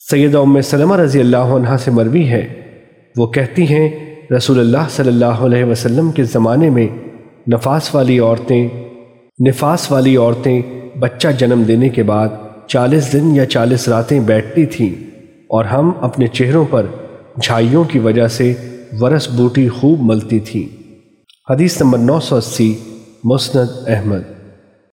سیدہ ام سلمہ رضی اللہ عنہ سے مروی ہے۔ وہ کہتی ہیں، رسول اللہ صلی اللہ علیہ وسلم کے زمانے میں نفاس والی عورتیں، نفاس والی عورتیں بچہ جنم دینے کے بعد چالیس دن یا چالیس راتیں بیٹھتی تھیں اور ہم اپنے چہروں پر جھائیوں کی وجہ سے ورس بوٹی خوب ملتی تھیں۔ حدیث نمبر نو سو اسی، مسند احمد۔